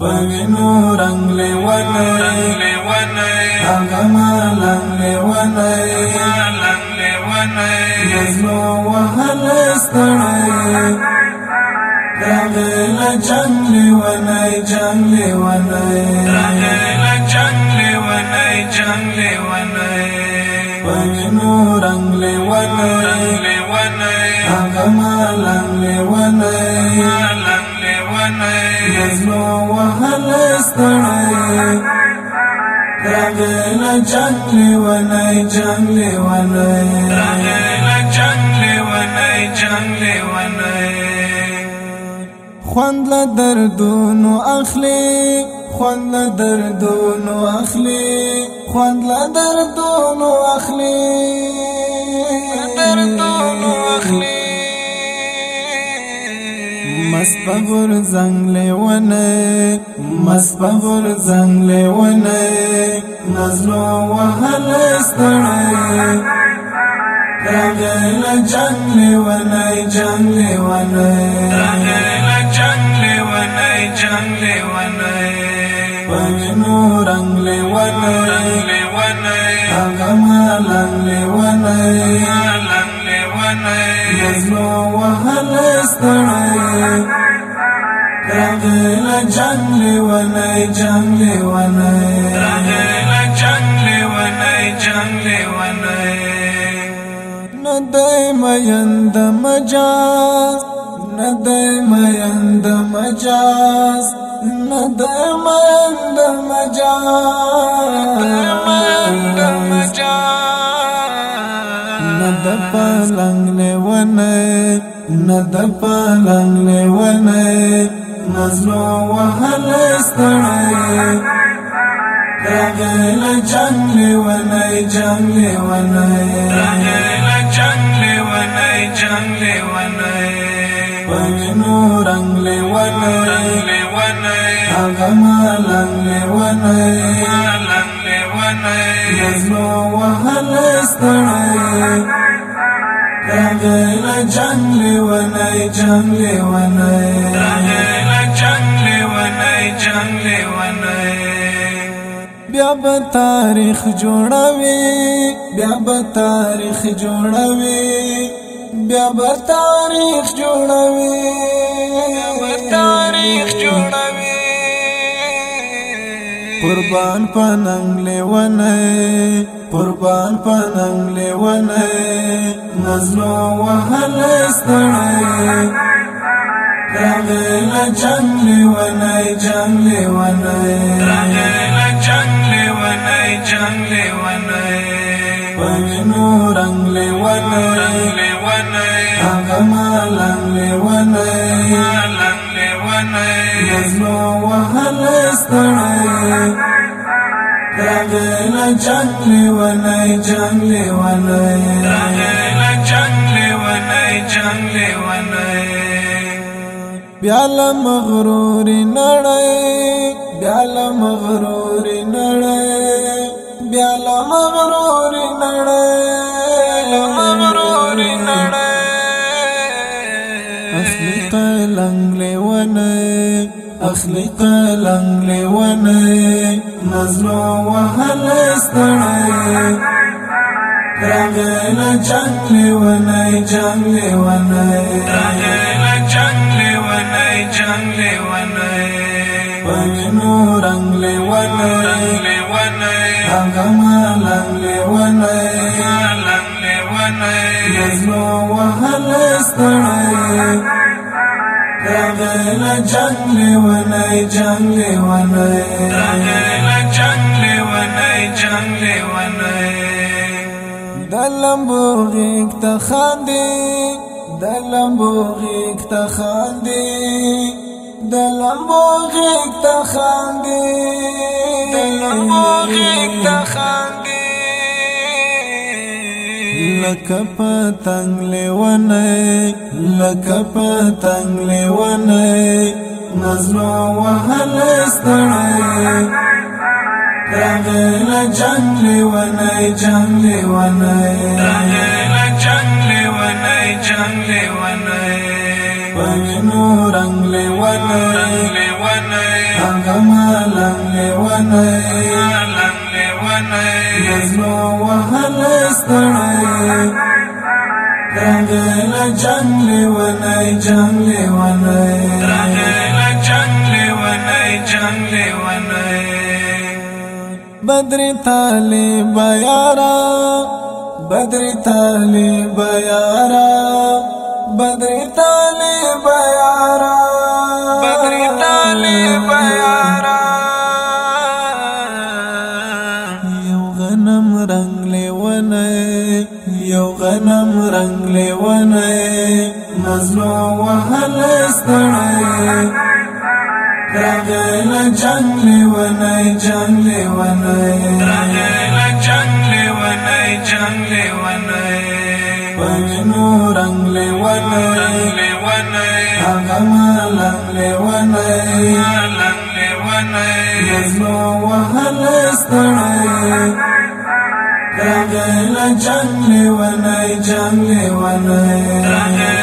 پوینو رنگ لے ونی اگما لنگ لے ونی لنگ لے ونی نزلو وحل استڑی رغیل جنگ لے ونی جنگ لے ونی رغیل جنگ لے ونی جنگ لے ونی پوینو رنگ لے ونی لے ونی نزلو وحل استڑی رغیل جنگلی ونی جنگلی رغیل جنگلی ونی جنگلی ونی خوند لدردونو اخلی خوند لدردونو اخلی خوند لدردونو اخلی دردونو اخلی مسپغر زنگ لے ونے مسپغر زنگ لے ونے نزلو وحل استڑے رغیل جنگ لے ونے جنگ لے ونے رغیل جنگ لے ونے جنگ لے ونے پوینو رنگ لے ونے لنگ لے ونے نزلو وحل استڑے رغیل جنگلی ونی جنگلی ونی. رغیل جنگلی ونی جنگلی ونی. ندائی میند مجاز ندائی میند مجاز ندائی میند مجاز. پلنگ لے ونی ند پلنگ لے ونی نزلو وحل استڑی رغیل جنگلی ونی جنگلی ونی رغیل جنگلی ونی جنگلی ونی پوینو رنگلی ونی اغما لنگلی ونی لنگلی ونی نزلو وحل استڑی رغیل جنگلی ونی جنگلی ونی بیا به تاریخ جوړوي بیا به تاریخ جوړوي بیا به تاریخ جوړوي۔ بیا به تاریخ جوړوي۔ قربان پننګ لیونه قربان پننګ لیونه نزلو وهل استړی رغیل جنگلی ونی جنگلی ونی رغیل جنگلی ونی جنگلی ونی پوینو رنگلی ونی اغما لنگلی ونی لنگلی ونی نزلو وحل استڑی رغیل جنگلی ونی بیال مغروری نڑے بیال مغروری نڑے بیال مغروری نڑے مغروری نڑے اخلی قلنگ لے ونے اخلی قلنگ لے ونے نزلو وحل استڑے رغیل جنگ لے ونے جنگ لے ونے رغیل جنگ جنگلی ونی پوینو رنگلی ونی اگما لنگلی ونی لنگلی ونی نزلو وحل استڑی رغیل جنگلی ونی جنگلی ونی رغیل جنگلی ونی جنگلی ونی دلمبو غیق تخاندی دلمبو غیق تخاندی دلمبو غیق تخاندی دلمبو غیق تخاندی لکه پتنګ لیونه لکه پتنګ لیونه نزلو وهل استړی رغیل جنگ لیونه جنگ لیونه رغیل جنگ لیونه جنگ لیونه پوینو رنگ لیونه ملنګ لیونی ملنګ لیونی نزلو وهل ستړی راغل جنگ لیونی جنگ لیونی راغل جنگ لیونی جنگ لیونی بدر طالب یارا بدر طالب یارا بدر طالب یارا بدر طالب یارا یو غنم رنگ لیونه مزلو وهل ستړی راغل جنگ لیونی جنگ لیونی راغل جنگ لیونی جنگ لیونی پوینو رنگ لیونی لیونی هغه لیونی ملنګ لیونی نزلو وهل ستړی راغل جنگ لیونی جنگ لیونی